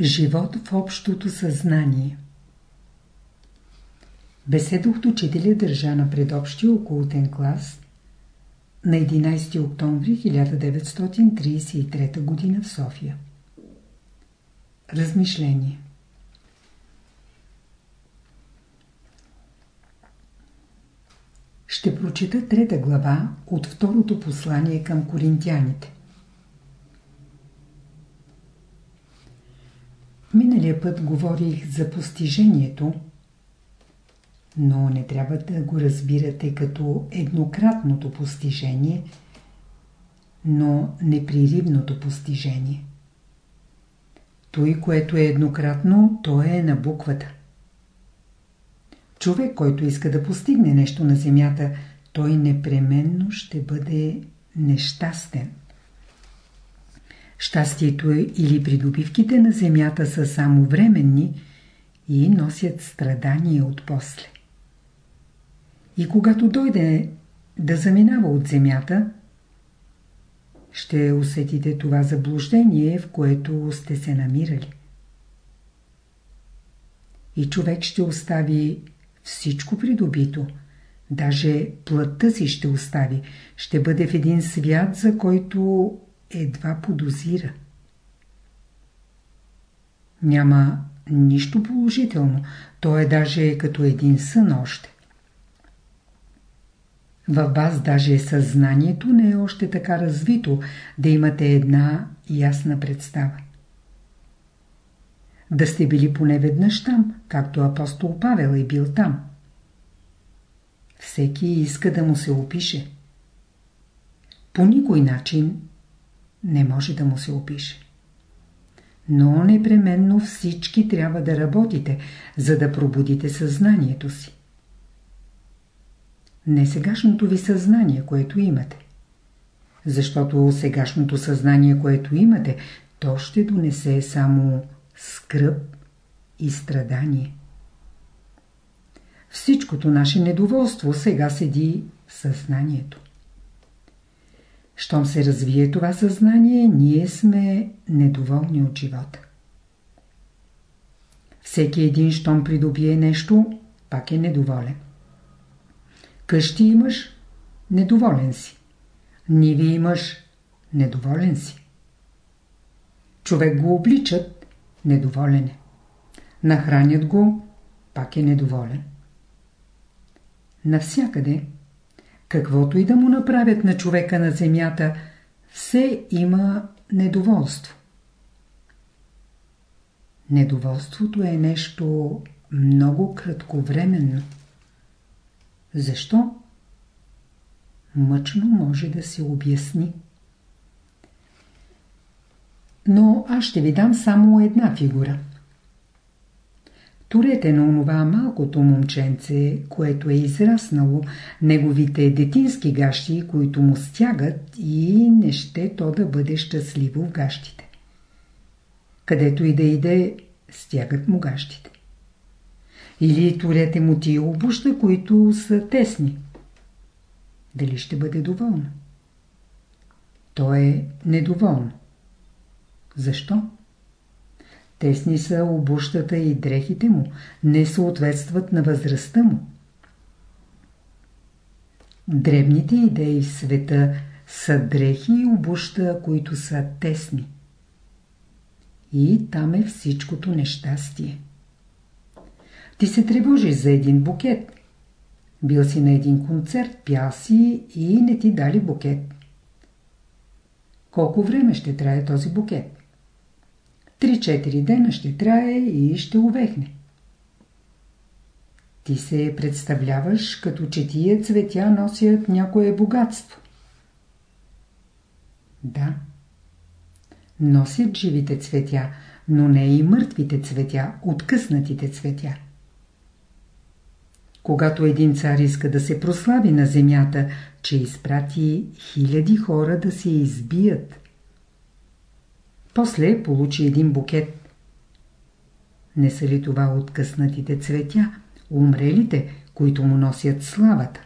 Живот в общото съзнание Беседа от учителя държа на предобщия околотен клас на 11 октомври 1933 г. в София. Размишление Ще прочита трета глава от второто послание към коринтияните. Миналия път говорих за постижението, но не трябва да го разбирате като еднократното постижение, но непреривното постижение. Той, което е еднократно, то е на буквата. Човек, който иска да постигне нещо на земята, той непременно ще бъде нещастен. Щастието или придобивките на земята са само временни и носят страдания от после. И когато дойде да заминава от земята, ще усетите това заблуждение, в което сте се намирали. И човек ще остави всичко придобито, даже плътта си ще остави, ще бъде в един свят, за който едва подозира. Няма нищо положително, то е даже като един сън още. Във вас даже съзнанието не е още така развито, да имате една ясна представа. Да сте били поне веднъж там, както апостол Павел е бил там. Всеки иска да му се опише. По никой начин не може да му се опише. Но непременно всички трябва да работите, за да пробудите съзнанието си. Не сегашното ви съзнание, което имате. Защото сегашното съзнание, което имате, то ще донесе само скръп и страдание. Всичкото наше недоволство сега седи в съзнанието. Щом се развие това съзнание, ние сме недоволни от живота. Всеки един, щом придобие нещо, пак е недоволен. Къщи имаш, недоволен си. Ниви имаш, недоволен си. Човек го обличат, недоволен е. Нахранят го, пак е недоволен. Навсякъде каквото и да му направят на човека на земята, все има недоволство. Недоволството е нещо много кратковременно. Защо? Мъчно може да се обясни. Но аз ще ви дам само една фигура. Турете на онова малкото момченце, което е израснало, неговите детински гащи, които му стягат и не ще то да бъде щастливо в гащите. Където и да иде, стягат му гащите. Или турете му тия обуща, които са тесни. Дали ще бъде доволно? То е недоволно. Защо? Тесни са обущата и дрехите му, не съответстват на възрастта му. Дребните идеи в света са дрехи и обуща, които са тесни. И там е всичкото нещастие. Ти се тревожиш за един букет. Бил си на един концерт, пял си и не ти дали букет. Колко време ще трае този букет? 3-4 дена ще трае и ще увехне. Ти се представляваш, като че тия цветя носят някое богатство. Да. Носят живите цветя, но не и мъртвите цветя, откъснатите цветя. Когато един цар иска да се прослави на земята, че изпрати хиляди хора да се избият – после получи един букет. Не са ли това откъснатите цветя, умрелите, които му носят славата?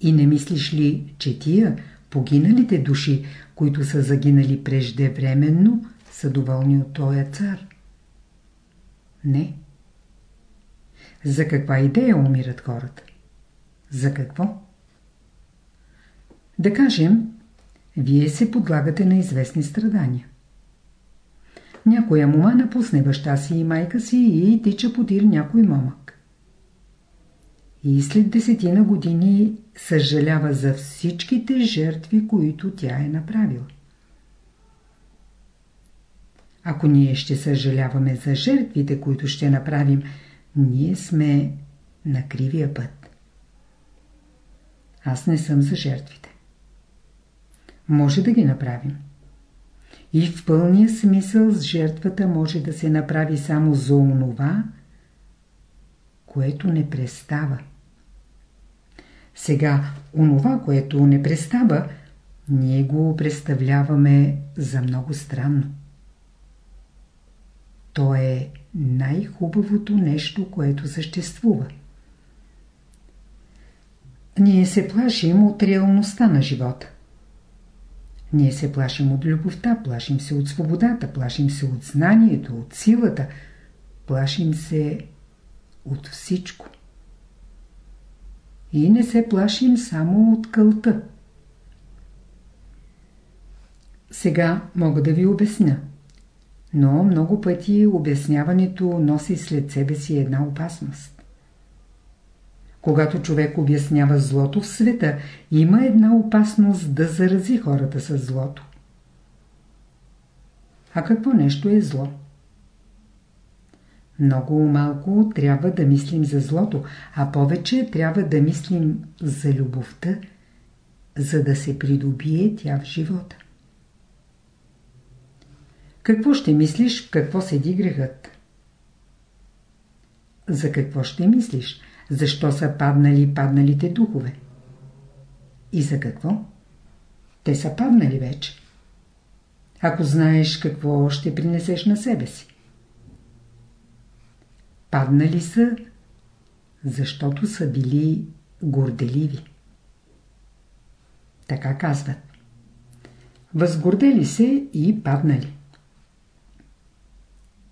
И не мислиш ли, че тия, погиналите души, които са загинали преждевременно, са доволни от този цар? Не. За каква идея умират хората? За какво? Да кажем, вие се подлагате на известни страдания. Някоя мума напусне баща си и майка си и тича подир някой момък. И след десетина години съжалява за всичките жертви, които тя е направила. Ако ние ще съжаляваме за жертвите, които ще направим, ние сме на кривия път. Аз не съм за жертвите. Може да ги направим. И в пълния смисъл с жертвата може да се направи само за онова, което не престава. Сега, онова, което не престава, ние го представляваме за много странно. То е най-хубавото нещо, което съществува. Ние се плашим от реалността на живота. Ние се плашим от любовта, плашим се от свободата, плашим се от знанието, от силата, плашим се от всичко. И не се плашим само от кълта. Сега мога да ви обясня. Но много пъти обясняването носи след себе си една опасност. Когато човек обяснява злото в света, има една опасност да зарази хората с злото. А какво нещо е зло? Много малко трябва да мислим за злото, а повече трябва да мислим за любовта, за да се придобие тя в живота. Какво ще мислиш, какво седи грехът? За какво ще мислиш? Защо са паднали падналите духове? И за какво? Те са паднали вече. Ако знаеш какво ще принесеш на себе си. Паднали са, защото са били горделиви. Така казват. Възгордели се и паднали.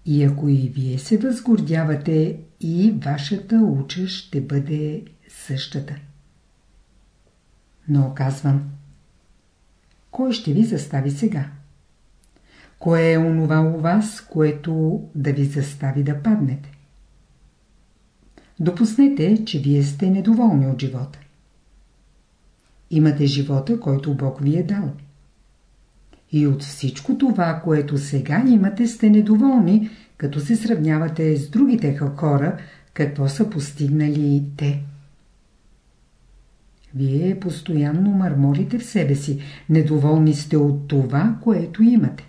И ако и вие се възгордявате, и вашата уча ще бъде същата. Но казвам, кой ще ви застави сега? Кое е онова у вас, което да ви застави да паднете? Допуснете, че вие сте недоволни от живота. Имате живота, който Бог ви е дал. И от всичко това, което сега имате, сте недоволни, като се сравнявате с другите хора, какво са постигнали те. Вие постоянно мърмолите в себе си, недоволни сте от това, което имате.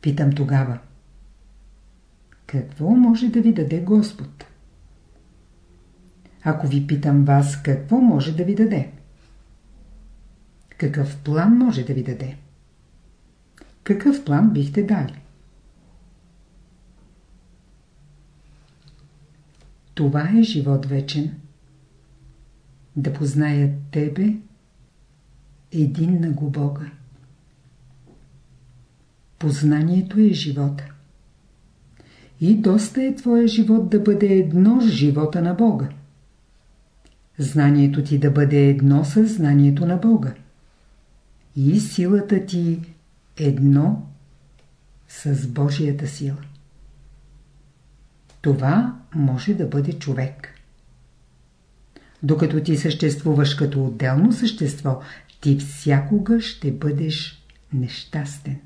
Питам тогава. Какво може да ви даде Господ? Ако ви питам вас, какво може да ви даде? Какъв план може да ви даде? Какъв план бихте дали? Това е живот вечен. Да познаят Тебе, един на го Бога. Познанието е живота. И доста е твоя живот да бъде едно с живота на Бога. Знанието ти да бъде едно с знанието на Бога и силата ти едно с Божията сила. Това може да бъде човек. Докато ти съществуваш като отделно същество, ти всякога ще бъдеш нещастен.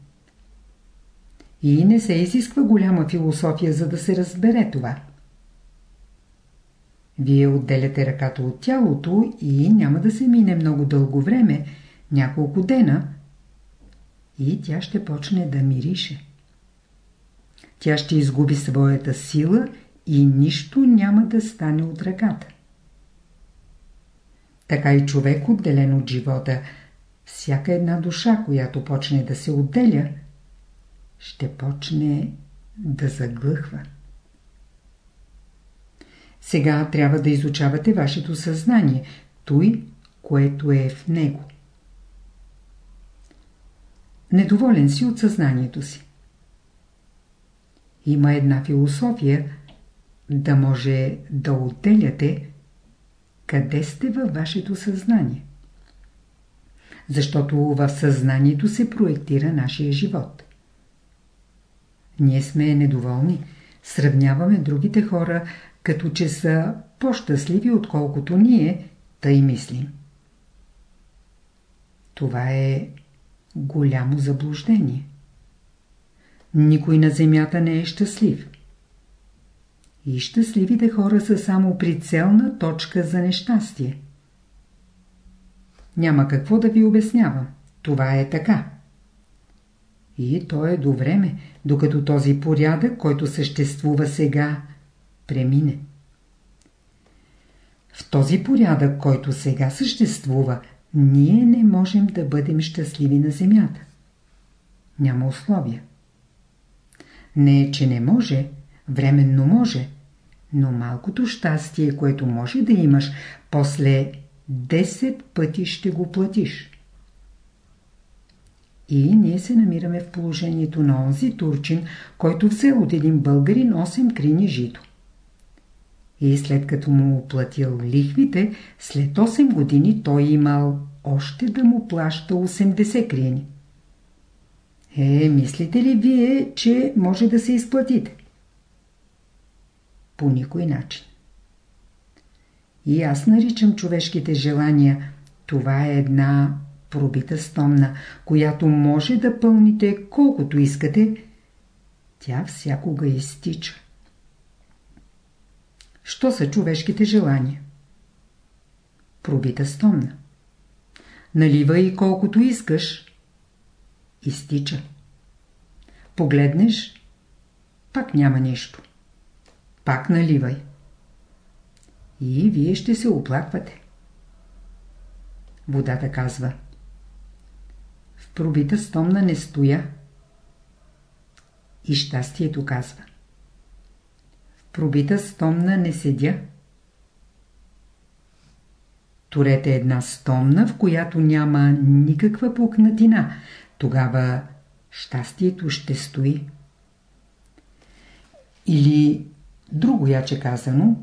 И не се изисква голяма философия, за да се разбере това. Вие отделяте ръката от тялото и няма да се мине много дълго време, няколко дена и тя ще почне да мирише. Тя ще изгуби своята сила и нищо няма да стане от ръката. Така и човек отделен от живота, всяка една душа, която почне да се отделя, ще почне да заглъхва. Сега трябва да изучавате вашето съзнание, той, което е в него. недоволен си от съзнанието си. Има една философия да може да отделяте къде сте във вашето съзнание. Защото в съзнанието се проектира нашия живот. Ние сме недоволни, сравняваме другите хора, като че са по-щастливи, отколкото ние, тъй мислим. Това е голямо заблуждение. Никой на земята не е щастлив. И щастливите хора са само прицелна точка за нещастие. Няма какво да ви обяснявам. Това е така. И то е до време, докато този порядък, който съществува сега, премине. В този порядък, който сега съществува, ние не можем да бъдем щастливи на земята. Няма условия. Не е, че не може, временно може, но малкото щастие, което може да имаш, после 10 пъти ще го платиш. И ние се намираме в положението на онзи турчин, който взел от един българин 8 крини жито. И след като му оплатил лихвите, след 8 години той имал още да му плаща 80 крини. Е, мислите ли вие, че може да се изплатите? По никой начин. И аз наричам човешките желания. Това е една пробита стомна, която може да пълните колкото искате. Тя всякога изтича. Що са човешките желания? Пробита стомна. Наливай колкото искаш. Изтича. Погледнеш, пак няма нищо. Пак наливай. И вие ще се оплаквате. Водата казва. В пробита стомна не стоя. И щастието казва. В пробита стомна не седя. Турете една стомна, в която няма никаква пукнатина. Тогава щастието ще стои. Или друго яче казано,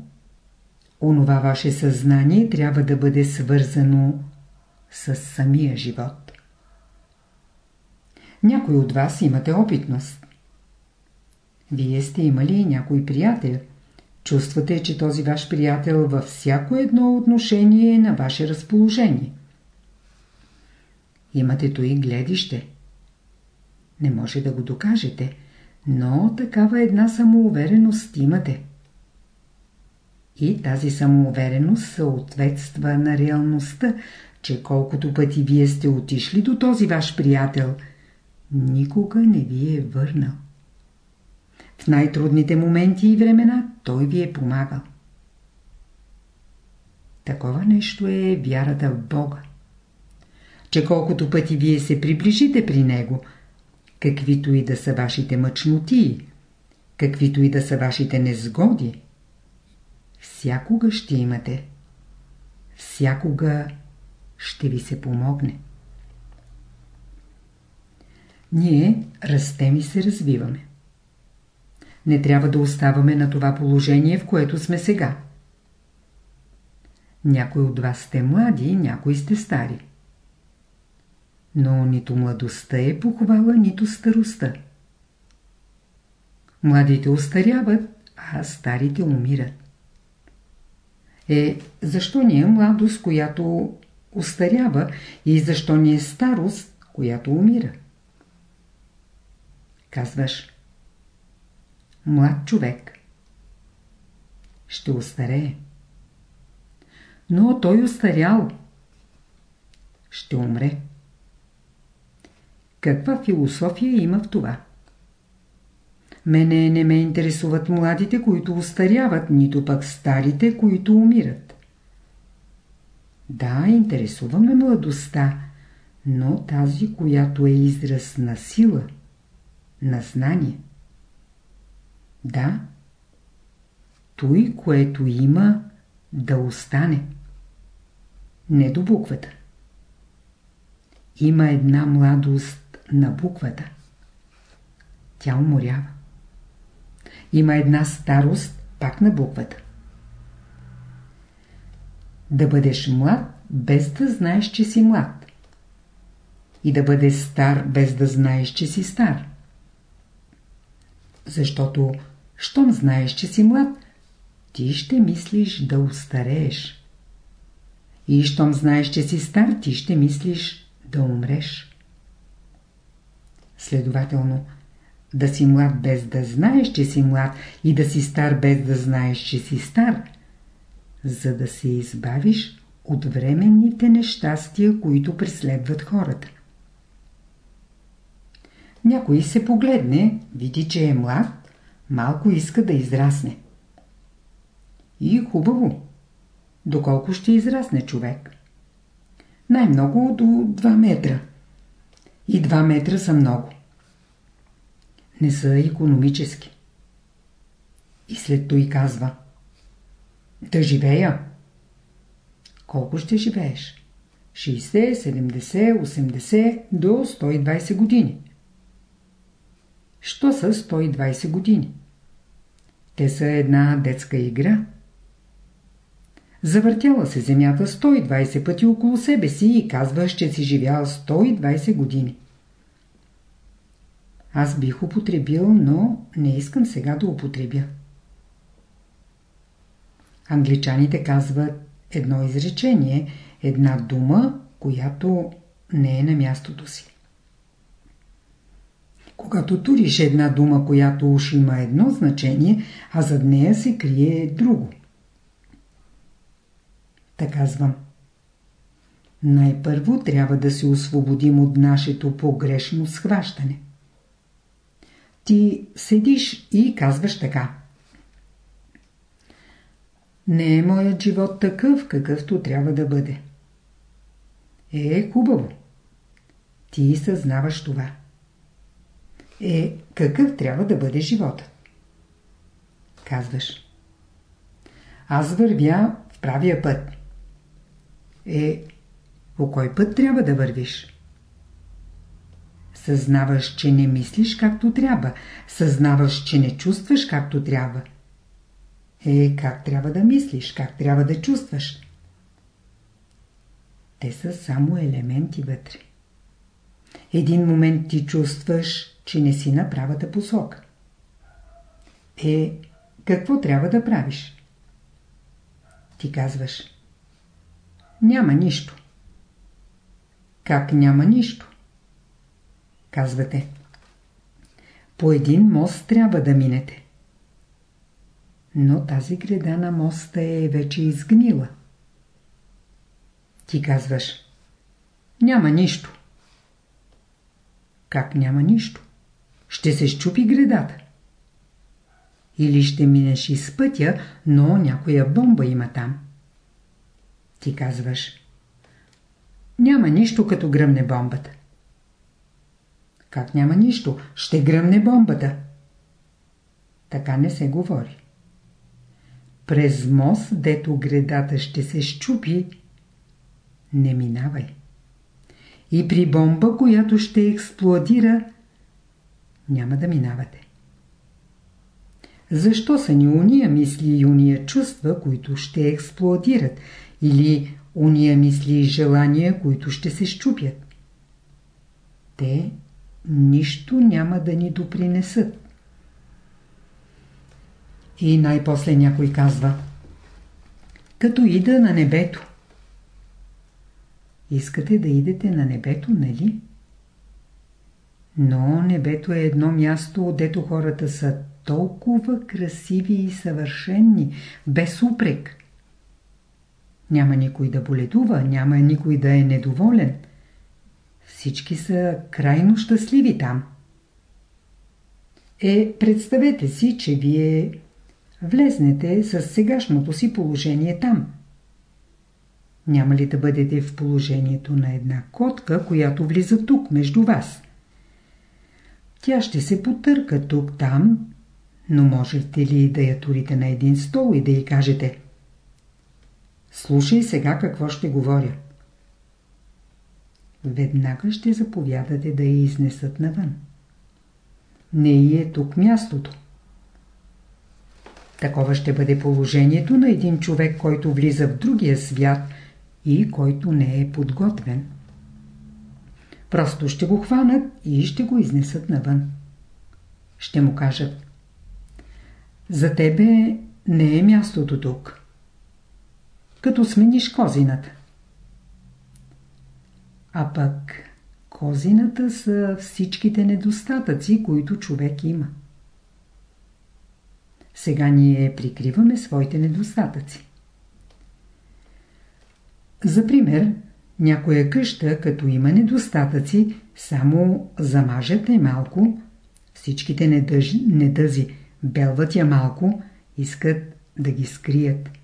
онова ваше съзнание трябва да бъде свързано с самия живот. Някой от вас имате опитност. Вие сте имали някой приятел. Чувствате, че този ваш приятел във всяко едно отношение е на ваше разположение. Имате то и гледище. Не може да го докажете, но такава една самоувереност имате. И тази самоувереност съответства на реалността, че колкото пъти вие сте отишли до този ваш приятел, никога не ви е върнал. В най-трудните моменти и времена той ви е помагал. Такова нещо е вярата в Бога. Че колкото пъти вие се приближите при Него, каквито и да са вашите мъчноти, каквито и да са вашите незгоди, всякога ще имате. Всякога ще ви се помогне. Ние растем и се развиваме. Не трябва да оставаме на това положение, в което сме сега. Някой от вас сте млади, някои сте стари. Но нито младостта е похвала, нито старостта. Младите устаряват, а старите умират. Е, защо ни е младост, която устарява и защо ни е старост, която умира? Казваш, млад човек ще устарее. Но той устарял. Ще умре. Каква философия има в това? Мене не ме интересуват младите, които устаряват, нито пък старите, които умират. Да, интересуваме младостта, но тази, която е израз на сила, на знание. Да, той, което има, да остане. Не до буквата. Има една младост на буквата. Тя уморява. Има една старост пак на буквата. Да бъдеш млад, без да знаеш, че си млад. И да бъдеш стар, без да знаеш, че си стар. Защото, щом знаеш, че си млад, ти ще мислиш да устарееш. И щом знаеш, че си стар, ти ще мислиш да умреш. Следователно, да си млад без да знаеш, че си млад и да си стар без да знаеш, че си стар, за да се избавиш от временните нещастия, които преследват хората. Някой се погледне, види, че е млад, малко иска да израсне. И хубаво. Доколко ще израсне човек? Най-много до 2 метра. И 2 метра са много. Не са економически. И след той казва Да живея. Колко ще живееш? 60, 70, 80 до 120 години. Що са 120 години? Те са една детска игра. Завъртяла се земята 120 пъти около себе си и казва, че си живял 120 години. Аз бих употребил, но не искам сега да употребя. Англичаните казват едно изречение, една дума, която не е на мястото си. Когато туриш една дума, която уж има едно значение, а зад нея се крие друго. Така казвам. Най-първо трябва да се освободим от нашето погрешно схващане. Ти седиш и казваш така. Не е моят живот такъв, какъвто трябва да бъде. Е, хубаво. Ти съзнаваш това. Е, какъв трябва да бъде живота? Казваш. Аз вървя в правия път. Е, по кой път трябва да вървиш? Съзнаваш, че не мислиш както трябва. Съзнаваш, че не чувстваш както трябва. Е, как трябва да мислиш? Как трябва да чувстваш? Те са само елементи вътре. Един момент ти чувстваш, че не си на правата посока. Е, какво трябва да правиш? Ти казваш. Няма нищо. Как няма нищо? Казвате. По един мост трябва да минете. Но тази града на моста е вече изгнила. Ти казваш. Няма нищо. Как няма нищо? Ще се щупи гредата. Или ще минеш из пътя, но някоя бомба има там. Ти казваш. Няма нищо като гръмне бомбата. Как няма нищо? Ще гръмне бомбата. Така не се говори. През мост, дето гредата ще се щупи, не минавай. И при бомба, която ще експлодира, няма да минавате. Защо са ни уния мисли и уния чувства, които ще експлодират, или уния мисли и желания, които ще се щупят? Те нищо няма да ни допринесат. И най-после някой казва Като ида на небето. Искате да идете на небето, нали? Но небето е едно място, отдето хората са толкова красиви и съвършенни, без упрек. Няма никой да боледува, няма никой да е недоволен. Всички са крайно щастливи там. Е, представете си, че вие влезнете с сегашното си положение там. Няма ли да бъдете в положението на една котка, която влиза тук между вас? Тя ще се потърка тук-там, но можете ли да я турите на един стол и да й кажете Слушай сега какво ще говоря. веднага ще заповядате да я изнесат навън. Не и е тук мястото. Такова ще бъде положението на един човек, който влиза в другия свят и който не е подготвен. Просто ще го хванат и ще го изнесат навън. Ще му кажат За тебе не е мястото тук. Като смениш козината. А пък козината са всичките недостатъци, които човек има. Сега ние прикриваме своите недостатъци. За пример, някоя къща, като има недостатъци, само замажат е малко, всичките недъзи белват я малко, искат да ги скрият.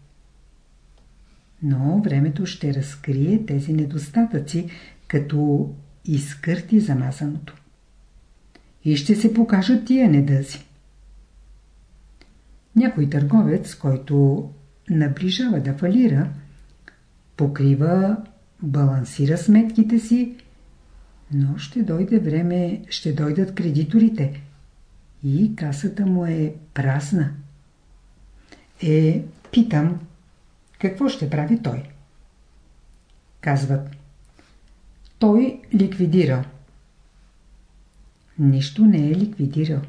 Но времето ще разкрие тези недостатъци, като изкърти замазаното. И ще се покажат тия недъзи. Някой търговец, който наближава да фалира, покрива, балансира сметките си, но ще дойде време, ще дойдат кредиторите и касата му е празна. Е, питам, какво ще прави той? Казват, той ликвидира. Нищо не е ликвидирал.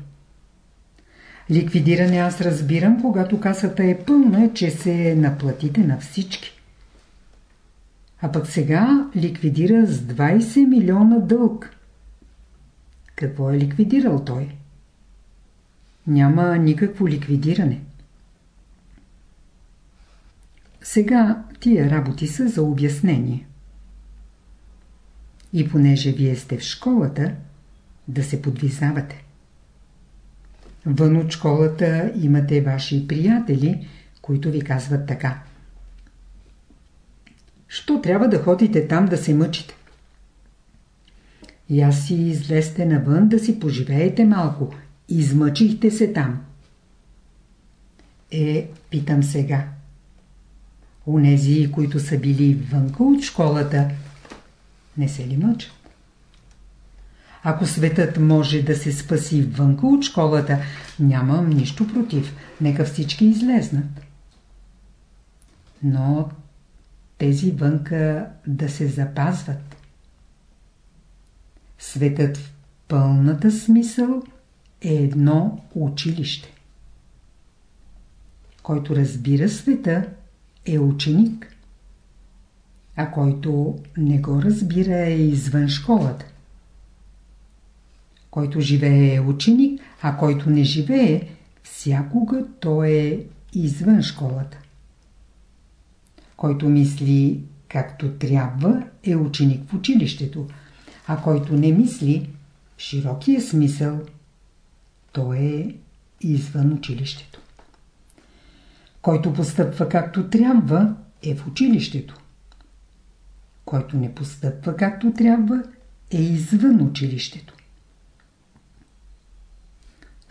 Ликвидиране аз разбирам, когато касата е пълна, че се наплатите на всички. А пък сега ликвидира с 20 милиона дълг. Какво е ликвидирал той? Няма никакво ликвидиране. Сега тия работи са за обяснение. И понеже вие сте в школата, да се подвизавате. Вън от школата имате ваши приятели, които ви казват така. Що трябва да ходите там да се мъчите? Аз си излезте навън да си поживеете малко. Измъчихте се там. Е, питам сега. Унези, които са били вънка от школата, не се ли мъчат? Ако светът може да се спаси вънка от школата, нямам нищо против. Нека всички излезнат. Но тези вънка да се запазват. Светът в пълната смисъл е едно училище. Който разбира света е ученик, а който не го разбира е извън школата. Който живее е ученик, а който не живее, всякога той е извън школата. Който мисли както трябва, е ученик в училището, а който не мисли в широкия смисъл, той е извън училището. Който постъпва както трябва, е в училището. Който не постъпва както трябва, е извън училището.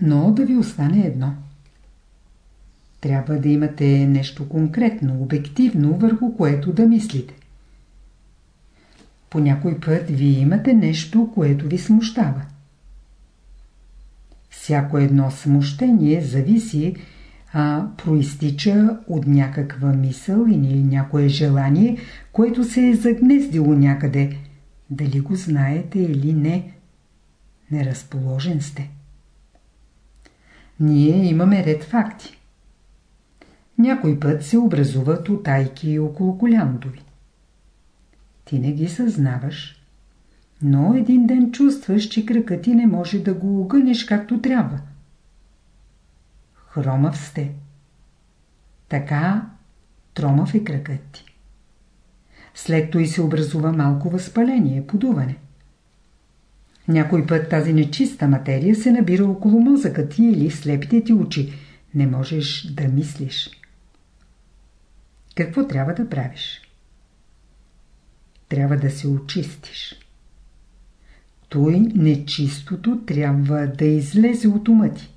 Но да ви остане едно. Трябва да имате нещо конкретно, обективно, върху което да мислите. По някой път вие имате нещо, което ви смущава. Всяко едно смущение зависи, а проистича от някаква мисъл или някое желание, което се е загнездило някъде. Дали го знаете или не, неразположен сте. Ние имаме ред факти. Някой път се образуват отайки около коляното ви. Ти не ги съзнаваш, но един ден чувстваш, че кръкът ти не може да го огънеш както трябва. Хромав сте. Така тромав е кръкът ти. След той се образува малко възпаление, подуване. Някой път тази нечиста материя се набира около мозъка ти или слепите ти очи. Не можеш да мислиш. Какво трябва да правиш? Трябва да се очистиш. Той нечистото трябва да излезе от ума ти.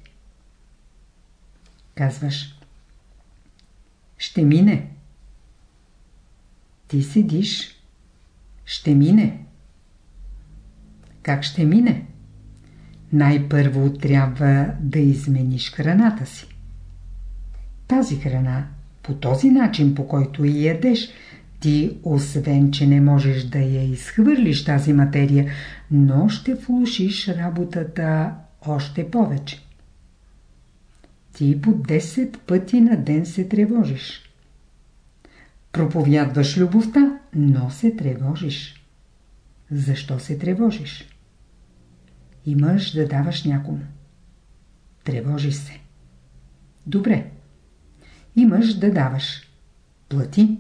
Казваш. Ще мине. Ти седиш. Ще мине. Как ще мине? Най-първо трябва да измениш храната си. Тази храна, по този начин, по който и ядеш, ти, освен, че не можеш да я изхвърлиш тази материя, но ще влушиш работата още повече. Ти по 10 пъти на ден се тревожиш. Проповядваш любовта, но се тревожиш. Защо се тревожиш? Имаш да даваш някому. Тревожиш се. Добре. Имаш да даваш. Плати.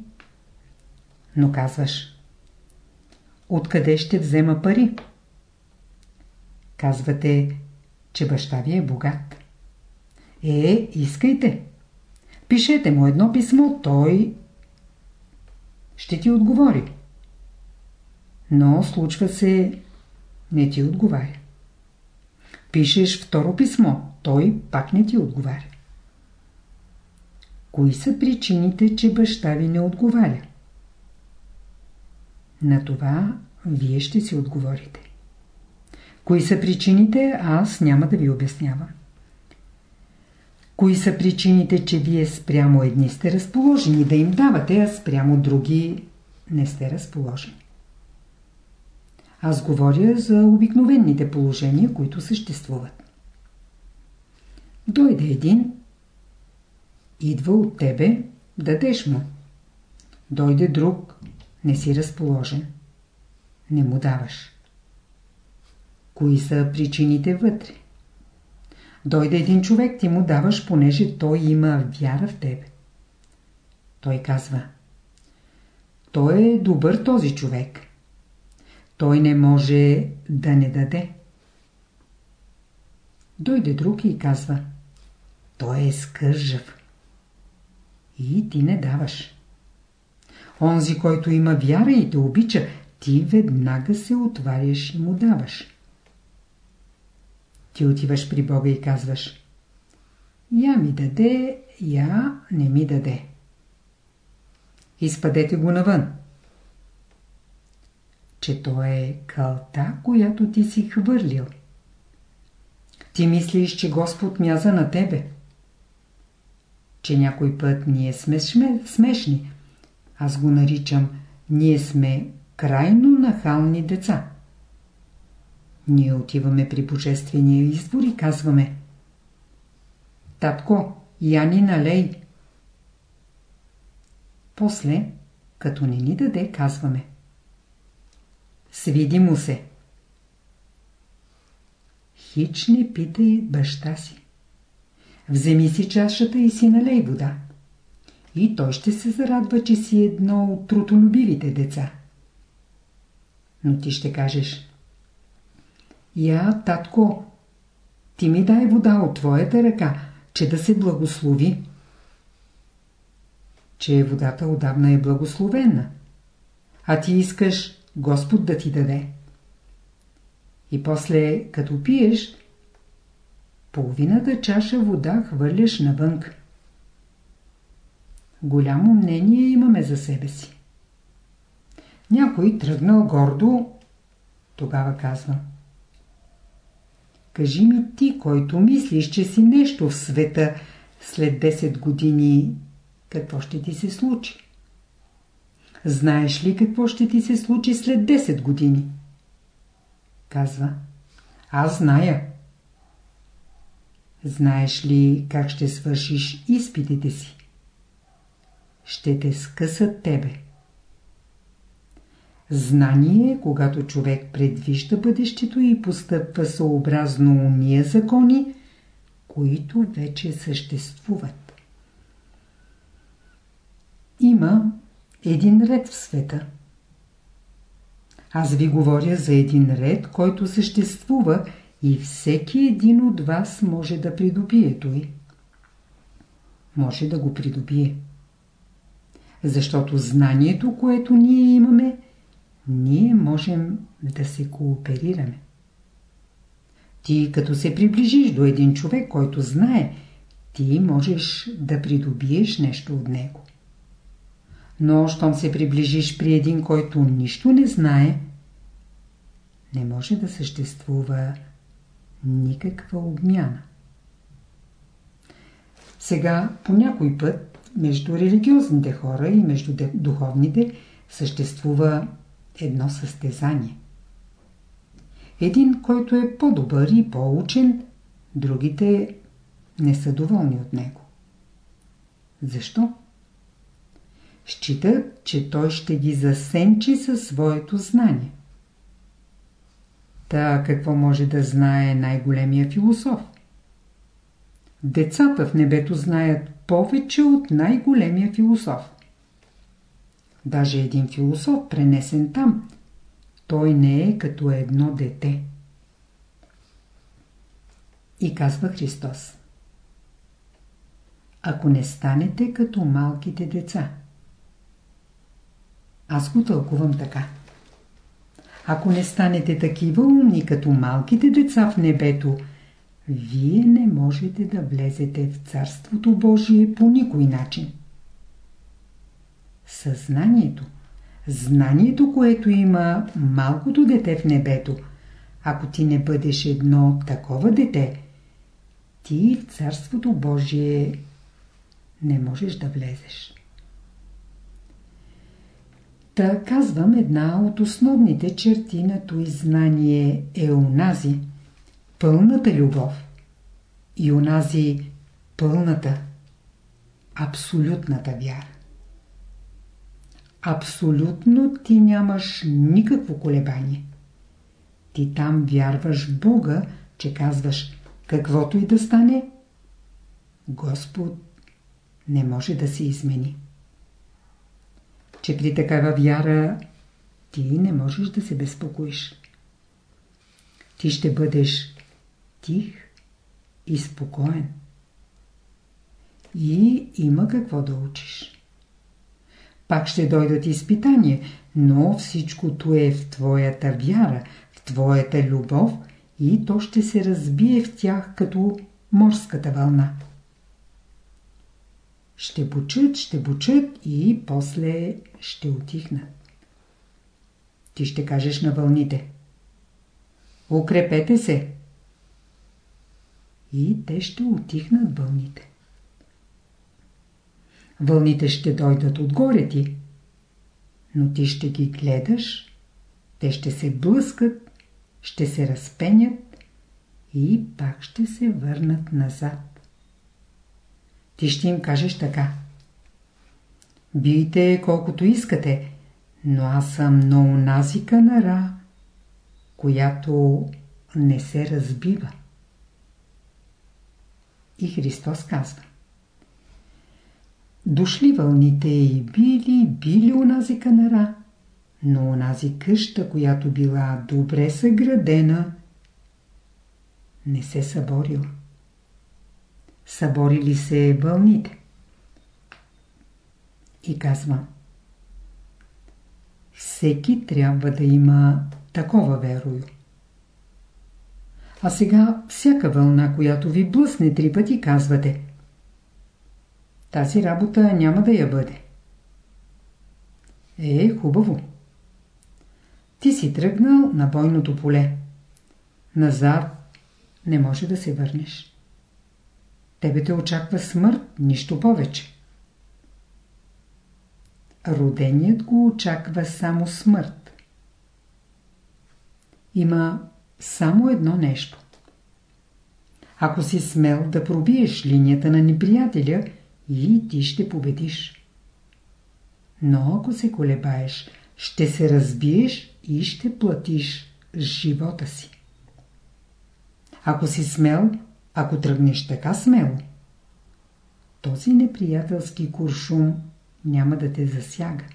Но казваш. Откъде ще взема пари? Казвате, че баща ви е богат. Е, искайте. Пишете му едно писмо, той ще ти отговори. Но случва се, не ти отговаря. Пишеш второ писмо, той пак не ти отговаря. Кои са причините, че баща ви не отговаря? На това вие ще си отговорите. Кои са причините, аз няма да ви обяснявам. Кои са причините, че вие спрямо едни сте разположени да им давате, а спрямо други не сте разположени? Аз говоря за обикновените положения, които съществуват. Дойде един, идва от тебе, дадеш му. Дойде друг, не си разположен. Не му даваш. Кои са причините вътре? Дойде един човек, ти му даваш, понеже той има вяра в тебе. Той казва Той е добър този човек. Той не може да не даде. Дойде друг и казва Той е скържав. И ти не даваш. Онзи, който има вяра и те обича, ти веднага се отваряш и му даваш. Ти отиваш при Бога и казваш Я ми даде, я не ми даде. Изпадете го навън. Че то е кълта, която ти си хвърлил. Ти мислиш, че Господ мяза на тебе. Че някой път ние сме смешни. Аз го наричам ние сме крайно нахални деца. Ние отиваме при божествения избор и казваме Татко, я ни налей. После, като не ни даде, казваме Свиди му се. Хич не питай баща си. Вземи си чашата и си налей вода. И той ще се зарадва, че си едно от трутолюбивите деца. Но ти ще кажеш Я, татко, ти ми дай вода от твоята ръка, че да се благослови. Че водата отдавна е благословена, а ти искаш Господ да ти даде. И после, като пиеш, половината чаша вода хвърляш навън. Голямо мнение имаме за себе си. Някой тръгнал гордо, тогава казва – Кажи ми ти, който мислиш, че си нещо в света, след 10 години какво ще ти се случи? Знаеш ли какво ще ти се случи след 10 години? Казва. Аз зная. Знаеш ли как ще свършиш изпитите си? Ще те скъсат тебе. Знание е когато човек предвижда бъдещето и постъпва съобразно уния закони, които вече съществуват. Има един ред в света. Аз ви говоря за един ред, който съществува и всеки един от вас може да придобие той. Може да го придобие. Защото знанието, което ние имаме, ние можем да се кооперираме. Ти като се приближиш до един човек, който знае, ти можеш да придобиеш нещо от него. Но, щом се приближиш при един, който нищо не знае, не може да съществува никаква обмяна. Сега по някой път между религиозните хора и между духовните съществува едно състезание. Един, който е по-добър и по-учен, другите не са доволни от него. Защо? Считат, че той ще ги засенчи със своето знание. Та какво може да знае най-големия философ? Децата в небето знаят повече от най-големия философ. Даже един философ, пренесен там, той не е като едно дете. И казва Христос. Ако не станете като малките деца. Аз го тълкувам така. Ако не станете такива умни като малките деца в небето, вие не можете да влезете в Царството Божие по никой начин. Съзнанието, знанието, което има малкото дете в небето, ако ти не бъдеш едно такова дете, ти в Царството Божие не можеш да влезеш. Та казвам, една от основните черти на този знание е унази, пълната любов и унази пълната, абсолютната вяра. Абсолютно ти нямаш никакво колебание. Ти там вярваш Бога, че казваш каквото и да стане, Господ не може да се измени че при такава вяра ти не можеш да се безпокоиш. Ти ще бъдеш тих и спокоен. И има какво да учиш. Пак ще дойдат изпитания, но всичкото е в твоята вяра, в твоята любов и то ще се разбие в тях като морската вълна ще бучат, ще бучат и после ще отихнат. Ти ще кажеш на вълните. Укрепете се. И те ще отихнат вълните. Вълните ще дойдат отгоре ти, но ти ще ги гледаш, те ще се блъскат, ще се разпенят и пак ще се върнат назад. Ти ще им кажеш така. Бийте колкото искате, но аз съм на унази канара, която не се разбива. И Христос казва. Дошли вълните и били, били унази канара, но унази къща, която била добре съградена, не се съборила съборили се вълните. И казва Всеки трябва да има такова верою. А сега всяка вълна, която ви блъсне три пъти, казвате Тази работа няма да я бъде. Е, хубаво. Ти си тръгнал на бойното поле. Назад не може да се върнеш. Тебе те очаква смърт, нищо повече. Роденият го очаква само смърт. Има само едно нещо. Ако си смел да пробиеш линията на неприятеля, и ти ще победиш. Но ако се колебаеш, ще се разбиеш и ще платиш живота си. Ако си смел, ако тръгнеш така смело, този неприятелски куршум няма да те засяга.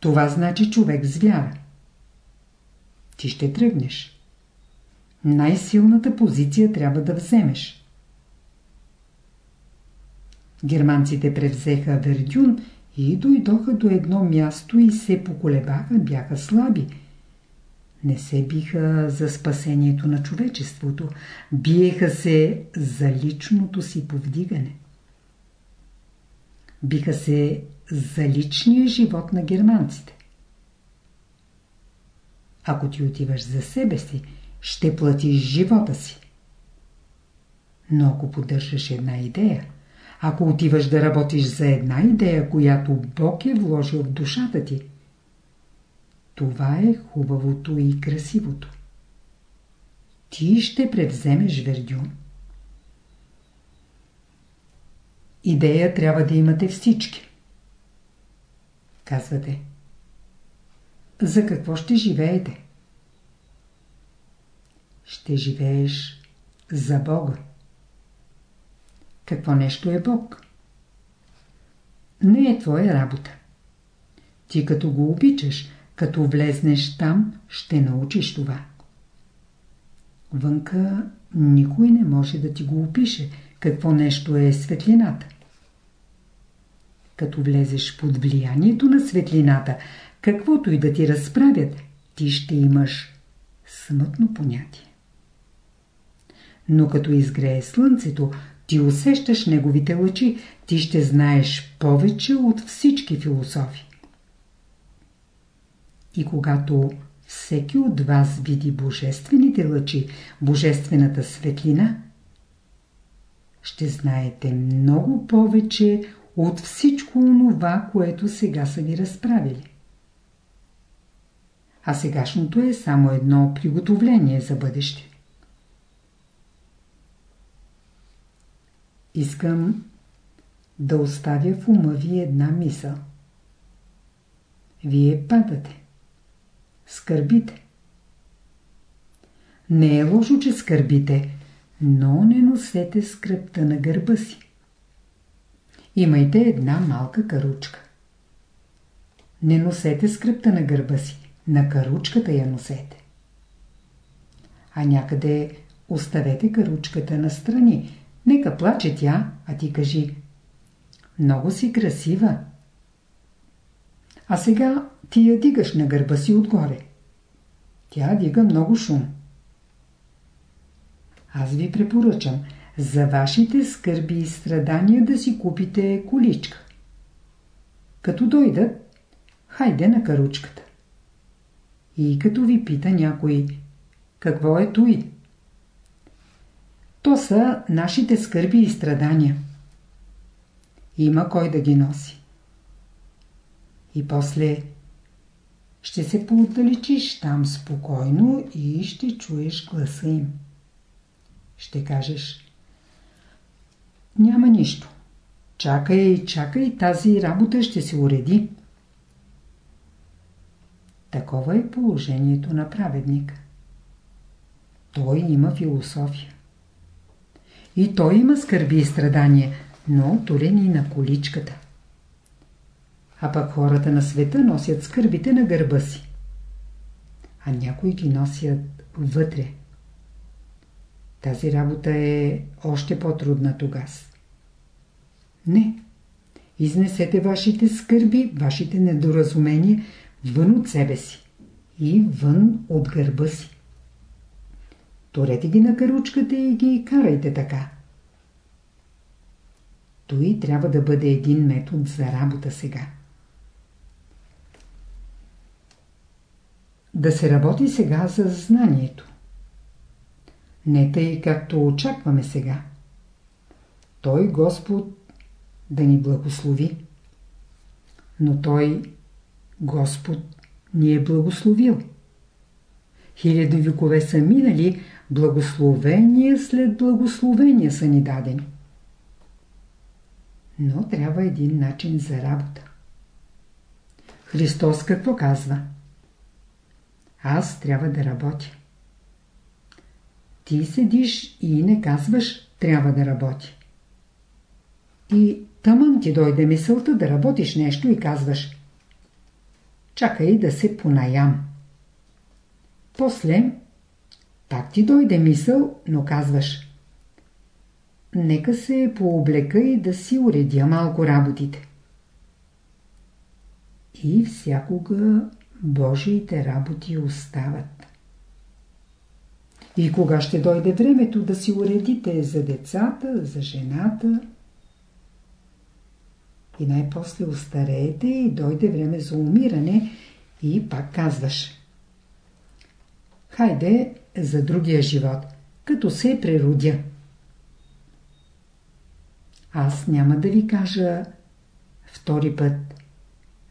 Това значи човек с вяра. Ти ще тръгнеш. Най-силната позиция трябва да вземеш. Германците превзеха Вердюн и дойдоха до едно място и се поколебаха, бяха слаби – не се биха за спасението на човечеството, биеха се за личното си повдигане. Биха се за личния живот на германците. Ако ти отиваш за себе си, ще платиш живота си. Но ако поддържаш една идея, ако отиваш да работиш за една идея, която Бог е вложил в душата ти, това е хубавото и красивото. Ти ще превземеш Вердюн. Идея трябва да имате всички. Казвате. За какво ще живеете? Ще живееш за Бога. Какво нещо е Бог? Не е твоя работа. Ти като го обичаш, като влезнеш там, ще научиш това. Вънка никой не може да ти го опише, какво нещо е светлината. Като влезеш под влиянието на светлината, каквото и да ти разправят, ти ще имаш смътно понятие. Но като изгрее слънцето, ти усещаш неговите лъчи, ти ще знаеш повече от всички философи. И когато всеки от вас види божествените лъчи, божествената светлина, ще знаете много повече от всичко онова, което сега са ви разправили. А сегашното е само едно приготовление за бъдеще. Искам да оставя в ума ви една мисъл. Вие падате. Скърбите. Не е лошо, че скърбите, но не носете скръпта на гърба си. Имайте една малка каручка. Не носете скръпта на гърба си, на каручката я носете. А някъде оставете каручката настрани, Нека плаче тя, а ти кажи. Много си красива. А сега ти я дигаш на гърба си отгоре. Тя дига много шум. Аз ви препоръчам за вашите скърби и страдания да си купите количка. Като дойдат, хайде на каручката. И като ви пита някой, какво е той? То са нашите скърби и страдания. Има кой да ги носи. И после ще се поотдалечиш там спокойно и ще чуеш гласа им. Ще кажеш Няма нищо. Чакай, чакай, тази работа ще се уреди. Такова е положението на праведника. Той има философия. И той има скърби и страдания, но турени на количката. А пък хората на света носят скърбите на гърба си. А някои ги носят вътре. Тази работа е още по-трудна тогас. Не. Изнесете вашите скърби, вашите недоразумения вън от себе си и вън от гърба си. Торете ги на каручката и ги карайте така. Той трябва да бъде един метод за работа сега. Да се работи сега за знанието. Не тъй както очакваме сега. Той Господ да ни благослови. Но Той Господ ни е благословил. Хиляди векове са минали, Благословения след благословения са ни дадени. Но трябва един начин за работа. Христос какво казва? Аз трябва да работя. Ти седиш и не казваш трябва да работи. И тъмън ти дойде мисълта да работиш нещо и казваш чакай да се понаям. После пак ти дойде мисъл, но казваш Нека се пооблека и да си уредя малко работите. И всякога Божиите работи остават. И кога ще дойде времето да си уредите за децата, за жената, и най-после остареете и дойде време за умиране и пак казваш Хайде за другия живот, като се преродя. Аз няма да ви кажа втори път.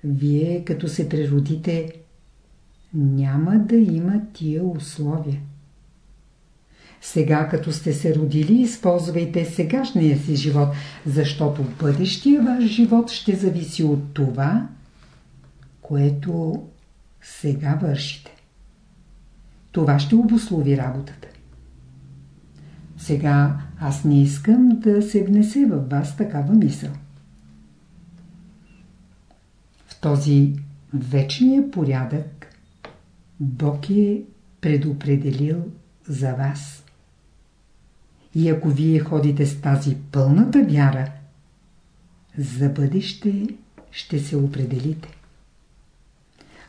Вие като се преродите, няма да има тия условия. Сега, като сте се родили, използвайте сегашния си живот, защото бъдещия ваш живот ще зависи от това, което сега вършите. Това ще обослови работата. Сега аз не искам да се внесе във вас такава мисъл. В този вечния порядък Бог е предопределил за вас. И ако вие ходите с тази пълната вяра, за бъдеще ще се определите.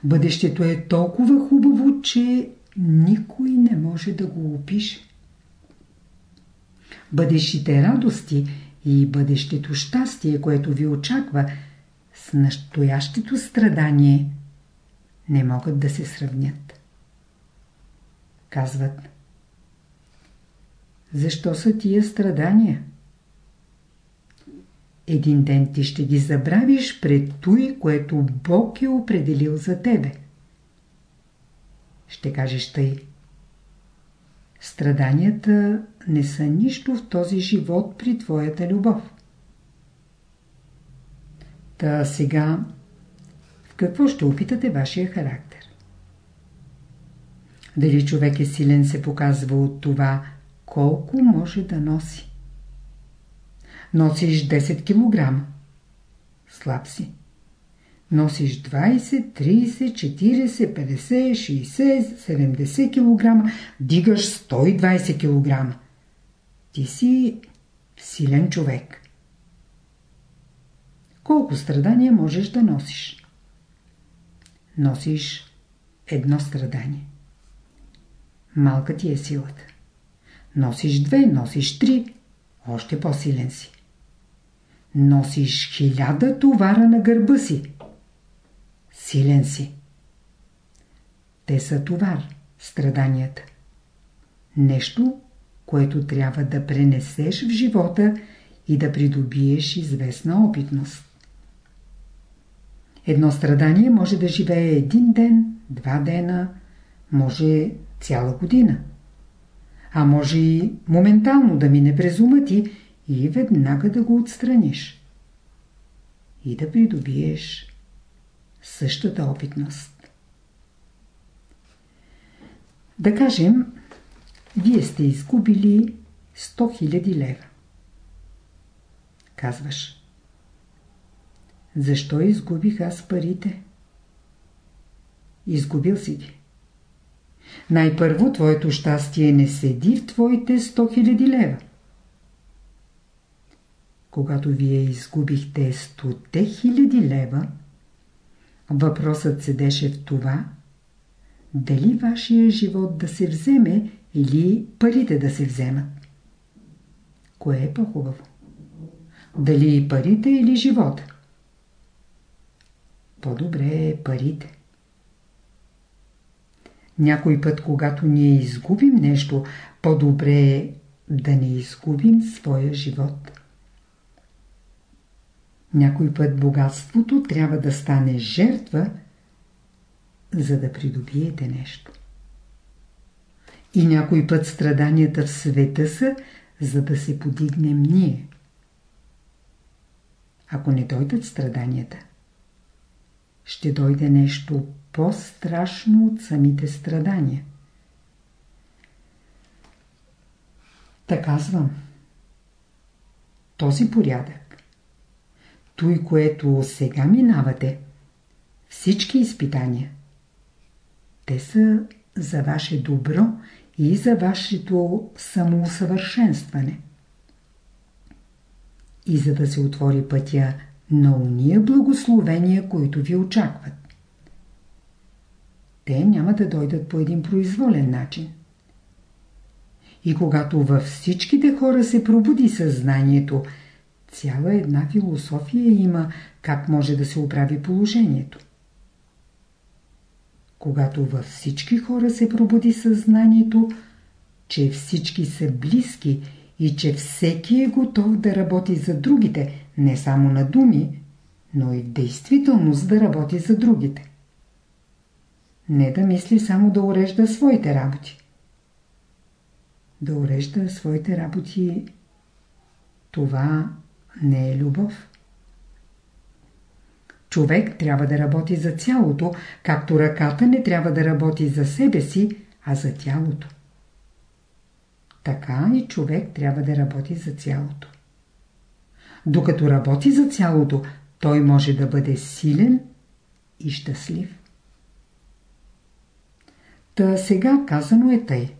Бъдещето е толкова хубаво, че никой не може да го опише. Бъдещите радости и бъдещето щастие, което ви очаква, с настоящето страдание не могат да се сравнят. Казват Защо са тия страдания? Един ден ти ще ги забравиш пред той, което Бог е определил за тебе. Ще кажеш тъй. Страданията не са нищо в този живот при твоята любов. Та сега в какво ще опитате вашия характер? Дали човек е силен се показва от това, колко може да носи. Носиш 10 кг. Слаб си. Носиш 20, 30, 40, 50, 60, 70 кг. Дигаш 120 кг. Ти си силен човек. Колко страдания можеш да носиш? Носиш едно страдание. Малка ти е силата. Носиш две, носиш три, още по-силен си. Носиш хиляда товара на гърба си. Силен си. Те са товар, страданията. Нещо, което трябва да пренесеш в живота и да придобиеш известна опитност. Едно страдание може да живее един ден, два дена, може цяла година. А може и моментално да мине през ума ти и веднага да го отстраниш. И да придобиеш същата опитност. Да кажем, вие сте изгубили 100 000 лева. Казваш. Защо изгубих аз парите? Изгубил си ги. Най-първо, твоето щастие не седи в твоите 100 000 лева. Когато вие изгубихте 100 000 лева, въпросът седеше в това, дали вашия живот да се вземе или парите да се вземат. Кое е по-хубаво? Дали парите или живота? По-добре е парите. Някой път, когато ние изгубим нещо, по-добре е да не изгубим своя живот. Някой път богатството трябва да стане жертва, за да придобиете нещо. И някой път страданията в света са, за да се подигнем ние. Ако не дойдат страданията, ще дойде нещо по-страшно от самите страдания. Та казвам. Този порядък, той, което сега минавате, всички изпитания, те са за ваше добро и за вашето самоусъвършенстване. И за да се отвори пътя на уния благословения, които ви очакват. Те няма да дойдат по един произволен начин. И когато във всичките хора се пробуди съзнанието, цяла една философия има как може да се оправи положението. когато във всички хора се пробуди съзнанието, че всички са близки и че всеки е готов да работи за другите, не само на думи, но и в действителност да работи за другите. Не да мисли само да урежда своите работи. Да урежда своите работи, това не е любов. Човек трябва да работи за цялото, както ръката не трябва да работи за себе си, а за тялото. Така и човек трябва да работи за цялото. Докато работи за цялото, той може да бъде силен и щастлив. Та сега казано е тъй.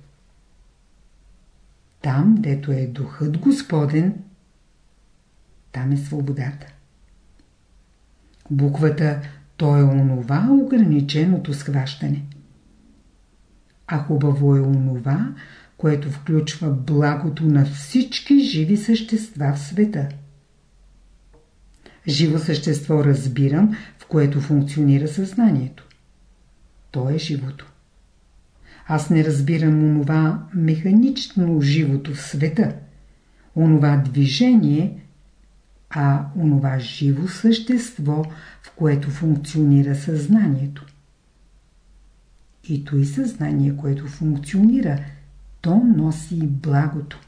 Там, дето е духът Господен, там е свободата. Буквата то е онова ограниченото схващане. А хубаво е онова, което включва благото на всички живи същества в света. Живо същество разбирам, в което функционира съзнанието. То е живото. Аз не разбирам онова механично живото в света, онова движение, а онова живо същество, в което функционира съзнанието. И той съзнание, което функционира, то носи благото.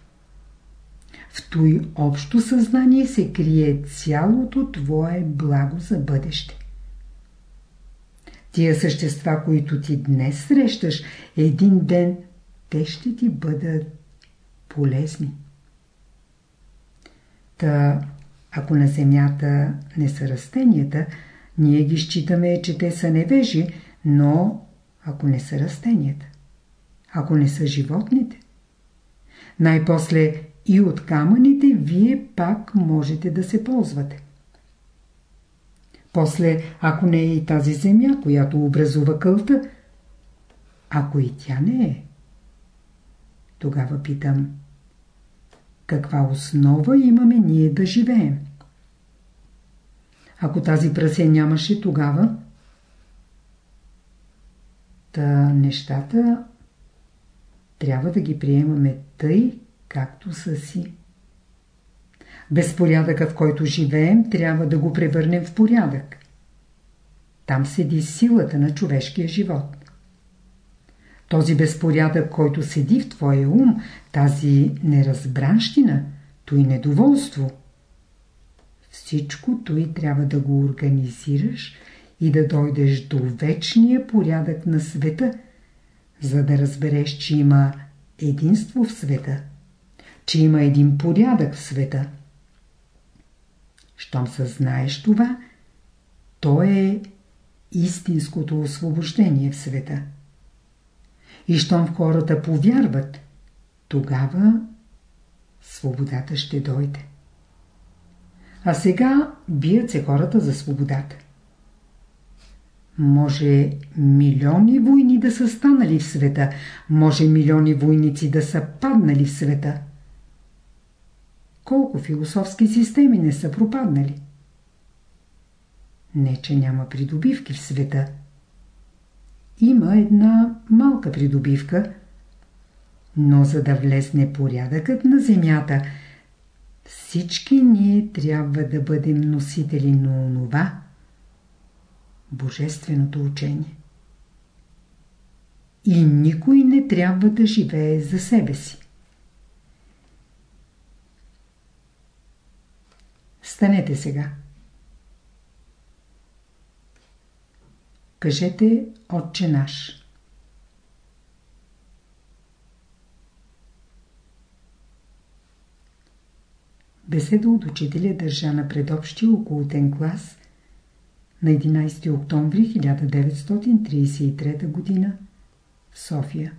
В той общо съзнание се крие цялото твое благо за бъдеще. Тия същества, които ти днес срещаш, един ден те ще ти бъдат полезни. Та, ако на земята не са растенията, ние ги считаме, че те са невежи, но ако не са растенията, ако не са животните, най-после и от камъните вие пак можете да се ползвате. После, ако не е и тази земя, която образува кълта, ако и тя не е, тогава питам, каква основа имаме ние да живеем? Ако тази прасе нямаше тогава, та нещата трябва да ги приемаме тъй, както са си. Безпорядъкът, в който живеем, трябва да го превърнем в порядък. Там седи силата на човешкия живот. Този безпорядък, който седи в твоя ум, тази неразбранщина, той недоволство, всичко той трябва да го организираш и да дойдеш до вечния порядък на света, за да разбереш, че има единство в света, че има един порядък в света. Щом съзнаеш това, то е истинското освобождение в света. И щом хората повярват, тогава свободата ще дойде. А сега бият се хората за свободата. Може милиони войни да са станали в света, може милиони войници да са паднали в света. Колко философски системи не са пропаднали? Не, че няма придобивки в света. Има една малка придобивка, но за да влезне порядъкът на земята, всички ние трябва да бъдем носители на онова, божественото учение. И никой не трябва да живее за себе си. Станете сега. Кажете Отче наш. Беседа от учителя държа на предобщи околотен клас на 11 октомври 1933 г. в София.